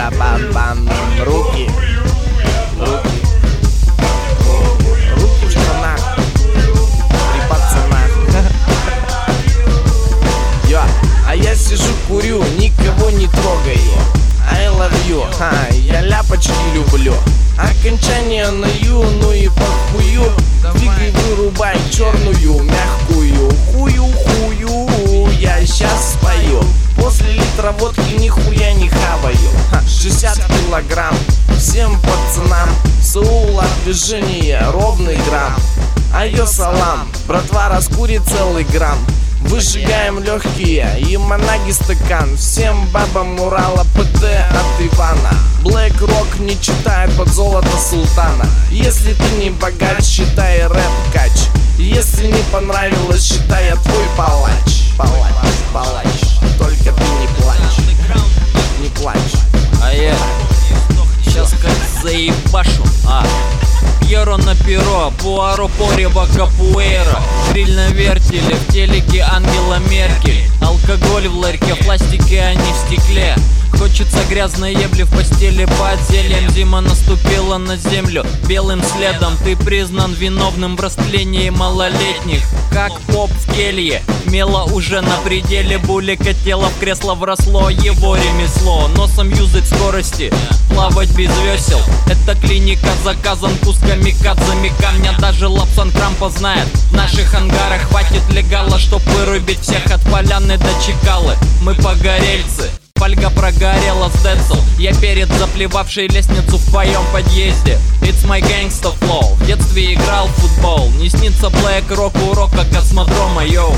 Пара-пам-пам. Руки. Руки. Руки в штанах. При пацанах. Йо. А я сижу, курю, никого не трогаю. I love you. Ха, я ляпочки люблю. Окончание на ю, ну и похую. Двигай, вырубай черную, мягкую. Хую, хую, я сейчас спою. После литра водки килограмм. Всем пацанам Саула движение ровный грамм Айо салам, братва раскурит целый грамм Выжигаем легкие и манаги стакан. Всем бабам Урала ПТ от Ивана. Блэк Рок не читает под золото султана. Если ты не богат, считай рэп кач. Если не понравилось, считай я а Пьеро на перо, Пуаро, Порева, Капуэра Гриль на вертеле, в телеке Ангела Меркель. Алкоголь в ларьке, пластике, а не в стекле Хочется грязной ебли в постели под зельем. Зима наступила на землю белым следом. Ты признан виновным в растлении малолетних. Как поп в келье, мело уже на пределе. Булика тело в кресло вросло, его ремесло. Носом юзать скорости, плавать без весел. Это клиника заказан кусками кадзами. Камня Даже Лапсан Крампа знает, в наших ангарах хватит легала Чтоб вырубить всех от поляны до Чекалы. Мы погорельцы Фольга прогорела с Децл Я перед заплевавшей лестницу в твоем подъезде. It's my gangsta flow. В детстве играл в футбол. Не снится блэк рок урока космодрома, йоу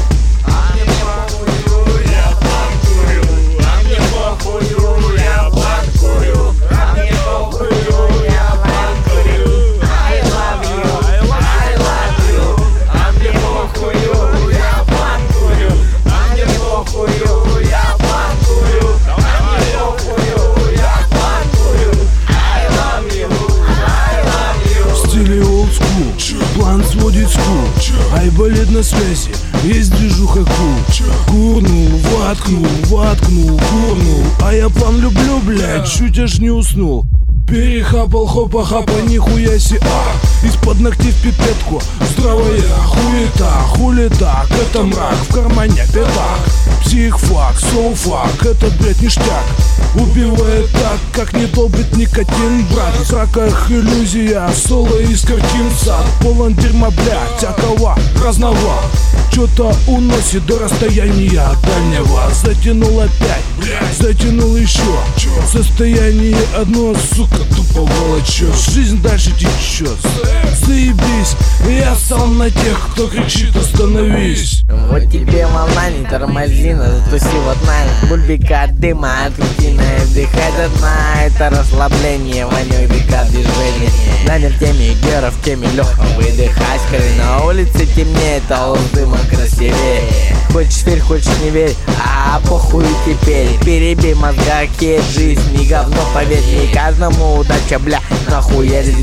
на связи. Есть движуха кул Курнул, воткнул, воткнул, курнул. А я план люблю, блядь, чуть аж не уснул Перехапал, хопа, хапа, нихуя си, а Из-под ногтей в пипетку. Здравая хуета, так Это мрак, в кармане пятак. Психфак, соуфак, это, блядь, ништяк. Убивает так, как не долбит никотин, брат. В раках иллюзия, соло из картин Сад. Полон дерьма, блядь, акова, разного? Чё-то уносит до расстояния дальнего. Затянул опять, блядь, затянул еще Состояние одно, сука, тупо волочет Жизнь дальше течет Заебись, я сам на тех, кто кричит остановись. Вот тебе волна, не тормози, затуси вот на Бульбика от дыма, открутина и вдыхать от дна. Это расслабление, вонек века движения Намер теме геров, теме легкого выдыхать Скорее на улице темнеет, а у дыма красивее. Хочешь верь, хочешь не верь, а похуй теперь. Перебей мозга, кейт, жизнь не говно, поверь Не каждому удача, бля, нахуя здесь.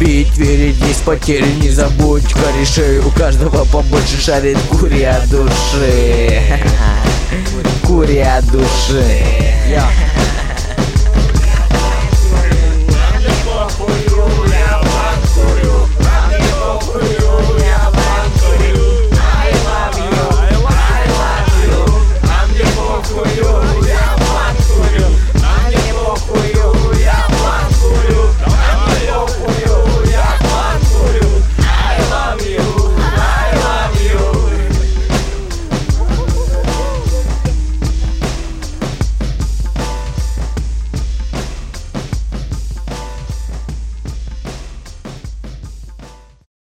Бить, верить, есть потери, не забудь корешей. У каждого побольше шарит кури от души. Кури от души